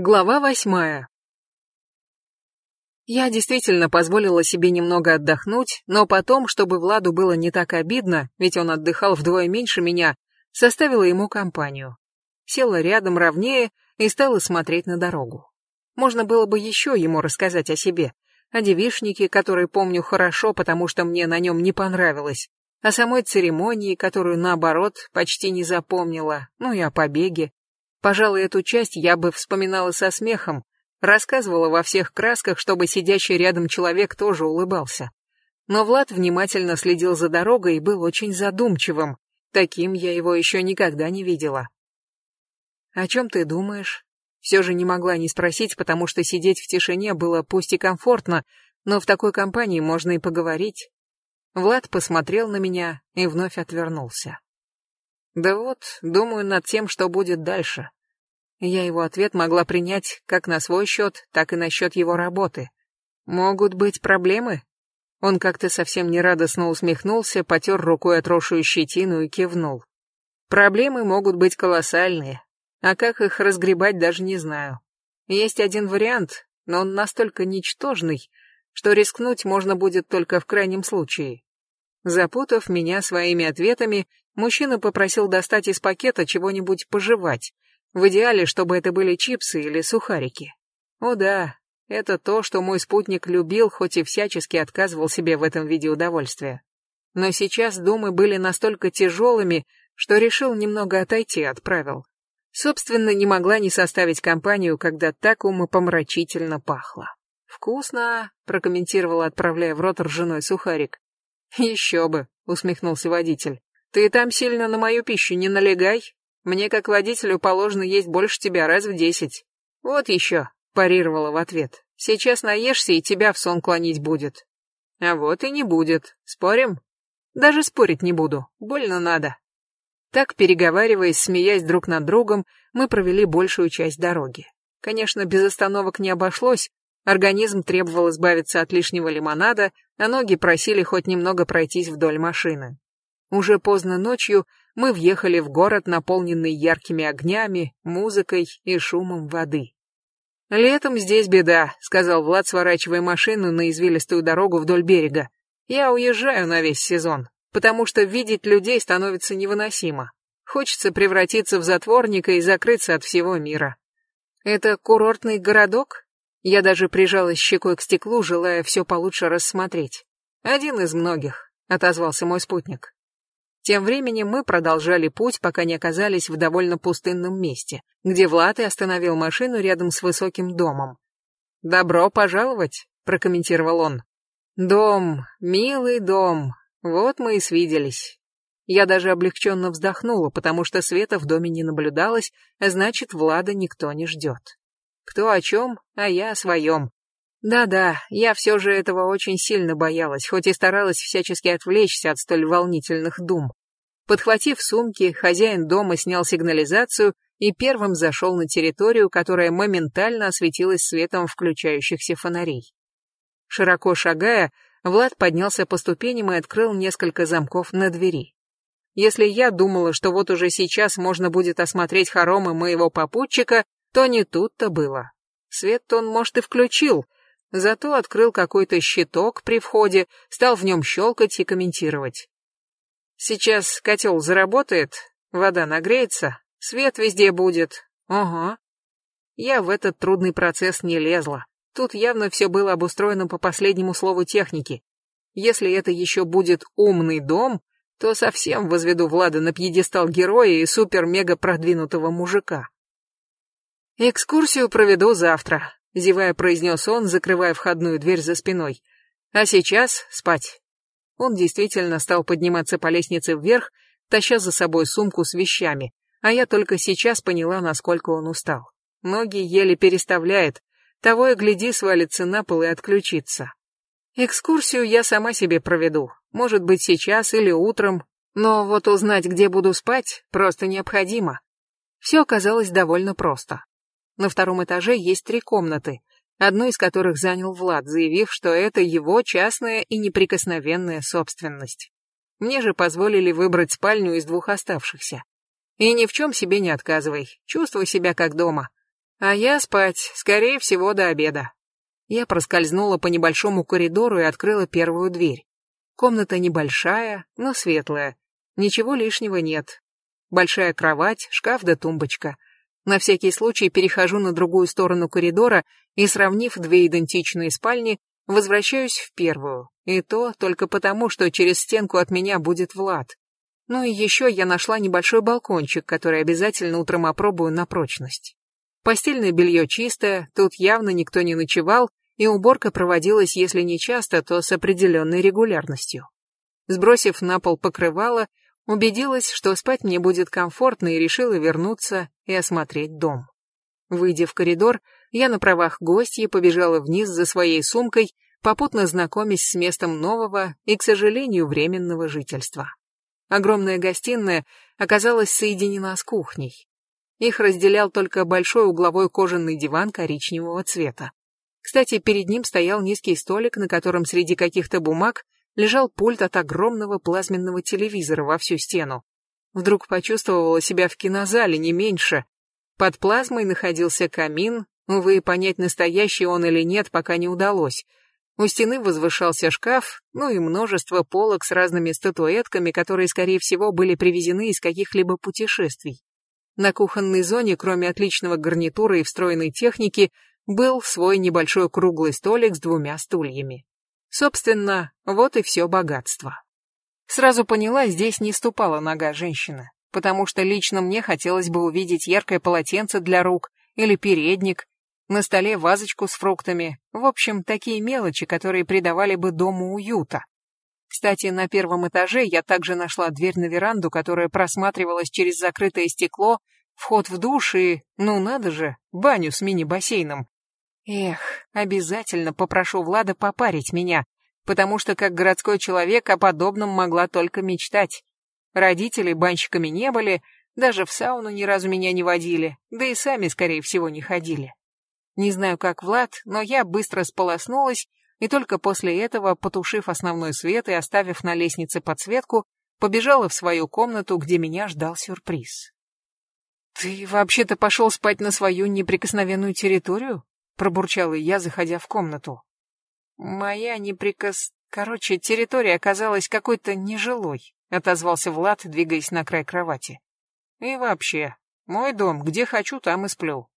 Глава восьмая. Я действительно позволила себе немного отдохнуть, но потом, чтобы Владу было не так обидно, ведь он отдыхал вдвое меньше меня, составила ему компанию. Села рядом ровнее и стала смотреть на дорогу. Можно было бы еще ему рассказать о себе, о девишнике, который помню хорошо, потому что мне на нем не понравилось, о самой церемонии, которую, наоборот, почти не запомнила, ну и о побеге, Пожалуй, эту часть я бы вспоминала со смехом, рассказывала во всех красках, чтобы сидящий рядом человек тоже улыбался. Но Влад внимательно следил за дорогой и был очень задумчивым. Таким я его еще никогда не видела. «О чем ты думаешь?» Все же не могла не спросить, потому что сидеть в тишине было пусть и комфортно, но в такой компании можно и поговорить. Влад посмотрел на меня и вновь отвернулся. Да вот, думаю над тем, что будет дальше. Я его ответ могла принять как на свой счет, так и на счет его работы. Могут быть проблемы? Он как-то совсем нерадостно усмехнулся, потер рукой отросшую щетину и кивнул. Проблемы могут быть колоссальные, а как их разгребать даже не знаю. Есть один вариант, но он настолько ничтожный, что рискнуть можно будет только в крайнем случае. Запутав меня своими ответами, Мужчина попросил достать из пакета чего-нибудь пожевать. В идеале, чтобы это были чипсы или сухарики. О да, это то, что мой спутник любил, хоть и всячески отказывал себе в этом виде удовольствия. Но сейчас думы были настолько тяжелыми, что решил немного отойти от правил. Собственно, не могла не составить компанию, когда так умопомрачительно пахло. «Вкусно», — прокомментировала, отправляя в рот ржаной сухарик. «Еще бы», — усмехнулся водитель. Ты там сильно на мою пищу не налегай. Мне, как водителю, положено есть больше тебя раз в десять. Вот еще, парировала в ответ. Сейчас наешься, и тебя в сон клонить будет. А вот и не будет. Спорим? Даже спорить не буду. Больно надо. Так, переговариваясь, смеясь друг над другом, мы провели большую часть дороги. Конечно, без остановок не обошлось. Организм требовал избавиться от лишнего лимонада, а ноги просили хоть немного пройтись вдоль машины. Уже поздно ночью мы въехали в город, наполненный яркими огнями, музыкой и шумом воды. «Летом здесь беда», — сказал Влад, сворачивая машину на извилистую дорогу вдоль берега. «Я уезжаю на весь сезон, потому что видеть людей становится невыносимо. Хочется превратиться в затворника и закрыться от всего мира». «Это курортный городок?» Я даже прижалась щекой к стеклу, желая все получше рассмотреть. «Один из многих», — отозвался мой спутник. Тем временем мы продолжали путь, пока не оказались в довольно пустынном месте, где Влад и остановил машину рядом с высоким домом. «Добро пожаловать», — прокомментировал он. «Дом, милый дом, вот мы и свиделись». Я даже облегченно вздохнула, потому что света в доме не наблюдалось, а значит, Влада никто не ждет. Кто о чем, а я о своем. Да-да, я все же этого очень сильно боялась, хоть и старалась всячески отвлечься от столь волнительных дум. Подхватив сумки, хозяин дома снял сигнализацию и первым зашел на территорию, которая моментально осветилась светом включающихся фонарей. Широко шагая, Влад поднялся по ступеням и открыл несколько замков на двери. Если я думала, что вот уже сейчас можно будет осмотреть хоромы моего попутчика, то не тут-то было. Свет он, может, и включил, зато открыл какой-то щиток при входе, стал в нем щелкать и комментировать. Сейчас котел заработает, вода нагреется, свет везде будет. Ага. Я в этот трудный процесс не лезла. Тут явно все было обустроено по последнему слову техники. Если это еще будет умный дом, то совсем возведу Влада на пьедестал героя и супер-мега продвинутого мужика. «Экскурсию проведу завтра», — зевая произнес он, закрывая входную дверь за спиной. «А сейчас спать». Он действительно стал подниматься по лестнице вверх, таща за собой сумку с вещами, а я только сейчас поняла, насколько он устал. Ноги еле переставляет, того и гляди свалится на пол и отключится. Экскурсию я сама себе проведу, может быть сейчас или утром, но вот узнать, где буду спать, просто необходимо. Все оказалось довольно просто. На втором этаже есть три комнаты, одну из которых занял Влад, заявив, что это его частная и неприкосновенная собственность. Мне же позволили выбрать спальню из двух оставшихся. И ни в чем себе не отказывай, чувствуй себя как дома. А я спать, скорее всего, до обеда. Я проскользнула по небольшому коридору и открыла первую дверь. Комната небольшая, но светлая. Ничего лишнего нет. Большая кровать, шкаф да тумбочка. На всякий случай перехожу на другую сторону коридора и, сравнив две идентичные спальни, возвращаюсь в первую. И то только потому, что через стенку от меня будет Влад. Ну и еще я нашла небольшой балкончик, который обязательно утром опробую на прочность. Постельное белье чистое, тут явно никто не ночевал, и уборка проводилась, если не часто, то с определенной регулярностью. Сбросив на пол покрывало, убедилась, что спать мне будет комфортно и решила вернуться и осмотреть дом. Выйдя в коридор, я на правах гостья побежала вниз за своей сумкой, попутно знакомясь с местом нового и, к сожалению, временного жительства. Огромная гостиная оказалась соединена с кухней. Их разделял только большой угловой кожаный диван коричневого цвета. Кстати, перед ним стоял низкий столик, на котором среди каких-то бумаг лежал пульт от огромного плазменного телевизора во всю стену. Вдруг почувствовала себя в кинозале не меньше. Под плазмой находился камин, увы, понять, настоящий он или нет, пока не удалось. У стены возвышался шкаф, ну и множество полок с разными статуэтками, которые, скорее всего, были привезены из каких-либо путешествий. На кухонной зоне, кроме отличного гарнитура и встроенной техники, был свой небольшой круглый столик с двумя стульями. Собственно, вот и все богатство. Сразу поняла, здесь не ступала нога женщины, потому что лично мне хотелось бы увидеть яркое полотенце для рук или передник, на столе вазочку с фруктами. В общем, такие мелочи, которые придавали бы дому уюта. Кстати, на первом этаже я также нашла дверь на веранду, которая просматривалась через закрытое стекло, вход в душ и, ну надо же, баню с мини-бассейном. Эх, обязательно попрошу Влада попарить меня, потому что как городской человек о подобном могла только мечтать. Родители банщиками не были, даже в сауну ни разу меня не водили, да и сами, скорее всего, не ходили. Не знаю, как Влад, но я быстро сполоснулась, и только после этого, потушив основной свет и оставив на лестнице подсветку, побежала в свою комнату, где меня ждал сюрприз. «Ты вообще-то пошел спать на свою неприкосновенную территорию?» — пробурчала я, заходя в комнату. «Моя неприкос... Короче, территория оказалась какой-то нежилой», — отозвался Влад, двигаясь на край кровати. «И вообще, мой дом, где хочу, там и сплю.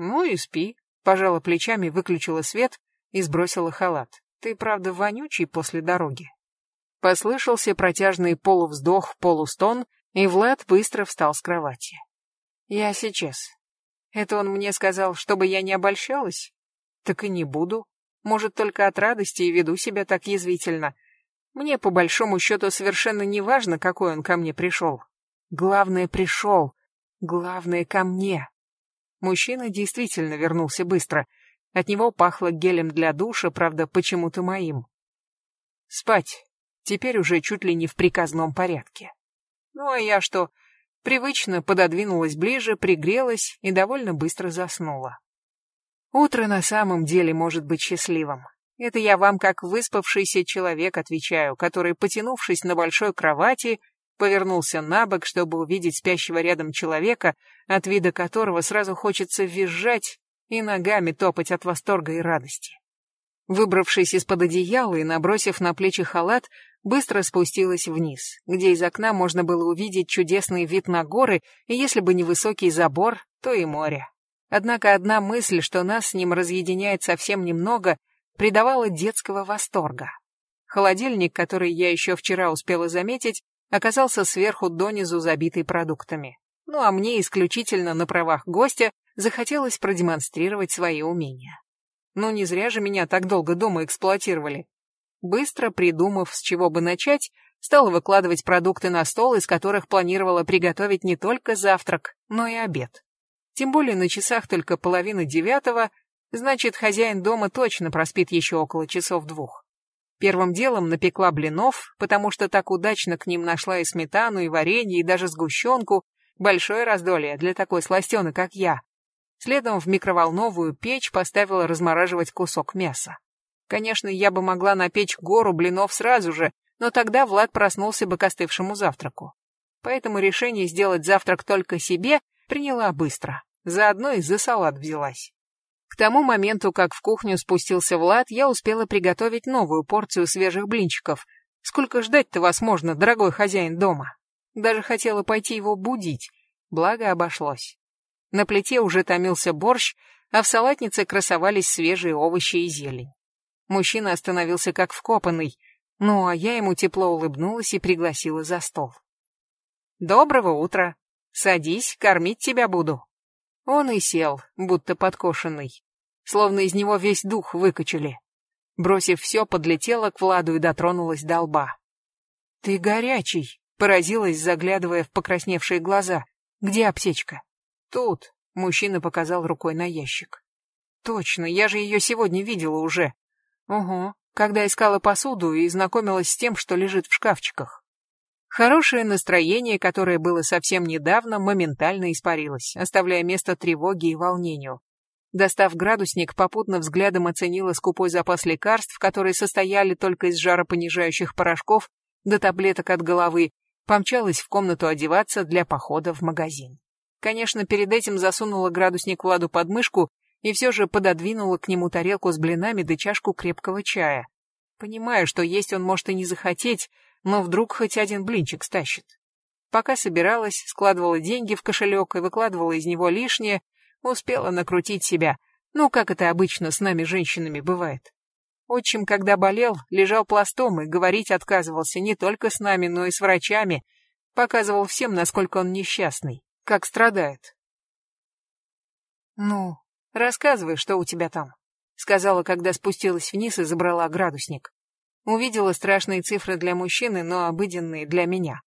«Ну и спи», — пожала плечами, выключила свет и сбросила халат. «Ты, правда, вонючий после дороги». Послышался протяжный полувздох, полустон, и Влад быстро встал с кровати. «Я сейчас. Это он мне сказал, чтобы я не обольщалась? Так и не буду. Может, только от радости и веду себя так язвительно. Мне, по большому счету, совершенно не важно, какой он ко мне пришел. Главное, пришел. Главное, ко мне. Мужчина действительно вернулся быстро. От него пахло гелем для душа, правда, почему-то моим. Спать. Теперь уже чуть ли не в приказном порядке. Ну а я что? Привычно пододвинулась ближе, пригрелась и довольно быстро заснула. Утро на самом деле может быть счастливым. Это я вам как выспавшийся человек отвечаю, который, потянувшись на большой кровати, повернулся на бок, чтобы увидеть спящего рядом человека, от вида которого сразу хочется визжать и ногами топать от восторга и радости. Выбравшись из-под одеяла и набросив на плечи халат, быстро спустилась вниз, где из окна можно было увидеть чудесный вид на горы, и если бы не высокий забор, то и море. Однако одна мысль, что нас с ним разъединяет совсем немного, придавала детского восторга. Холодильник, который я еще вчера успела заметить, оказался сверху донизу забитый продуктами. Ну а мне исключительно на правах гостя захотелось продемонстрировать свои умения. Ну не зря же меня так долго дома эксплуатировали. Быстро придумав, с чего бы начать, стала выкладывать продукты на стол, из которых планировала приготовить не только завтрак, но и обед. Тем более на часах только половина девятого, значит, хозяин дома точно проспит еще около часов двух. Первым делом напекла блинов, потому что так удачно к ним нашла и сметану, и варенье, и даже сгущенку. Большое раздолье для такой сластены, как я. Следом в микроволновую печь поставила размораживать кусок мяса. Конечно, я бы могла напечь гору блинов сразу же, но тогда Влад проснулся бы к остывшему завтраку. Поэтому решение сделать завтрак только себе приняла быстро. заодно и за салат взялась. К тому моменту, как в кухню спустился Влад, я успела приготовить новую порцию свежих блинчиков. Сколько ждать-то вас можно, дорогой хозяин дома? Даже хотела пойти его будить, благо обошлось. На плите уже томился борщ, а в салатнице красовались свежие овощи и зелень. Мужчина остановился как вкопанный, ну а я ему тепло улыбнулась и пригласила за стол. «Доброго утра. Садись, кормить тебя буду». Он и сел, будто подкошенный. Словно из него весь дух выкачали. Бросив все, подлетела к Владу и дотронулась до лба. «Ты горячий», — поразилась, заглядывая в покрасневшие глаза. «Где аптечка?» «Тут», — мужчина показал рукой на ящик. «Точно, я же ее сегодня видела уже». «Угу, когда искала посуду и знакомилась с тем, что лежит в шкафчиках». Хорошее настроение, которое было совсем недавно, моментально испарилось, оставляя место тревоге и волнению. Достав градусник, попутно взглядом оценила скупой запас лекарств, которые состояли только из жаропонижающих порошков до таблеток от головы, помчалась в комнату одеваться для похода в магазин. Конечно, перед этим засунула градусник Владу под мышку и все же пододвинула к нему тарелку с блинами да чашку крепкого чая. Понимаю, что есть он может и не захотеть, но вдруг хоть один блинчик стащит. Пока собиралась, складывала деньги в кошелек и выкладывала из него лишнее, успела накрутить себя. Ну, как это обычно с нами, женщинами, бывает. Отчим, когда болел, лежал пластом и говорить отказывался не только с нами, но и с врачами. Показывал всем, насколько он несчастный, как страдает. «Ну, рассказывай, что у тебя там», — сказала, когда спустилась вниз и забрала градусник. Увидела страшные цифры для мужчины, но обыденные для меня.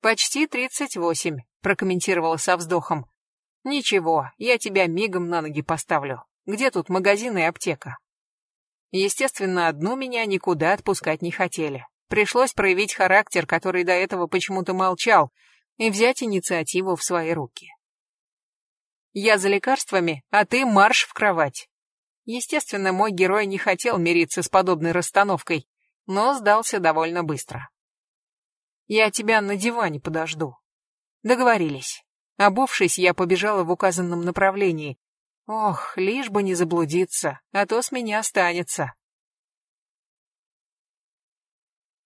«Почти тридцать восемь», — прокомментировала со вздохом. «Ничего, я тебя мигом на ноги поставлю. Где тут магазин и аптека?» Естественно, одну меня никуда отпускать не хотели. Пришлось проявить характер, который до этого почему-то молчал, и взять инициативу в свои руки. «Я за лекарствами, а ты марш в кровать». Естественно, мой герой не хотел мириться с подобной расстановкой, но сдался довольно быстро. «Я тебя на диване подожду». Договорились. Обувшись, я побежала в указанном направлении. Ох, лишь бы не заблудиться, а то с меня останется.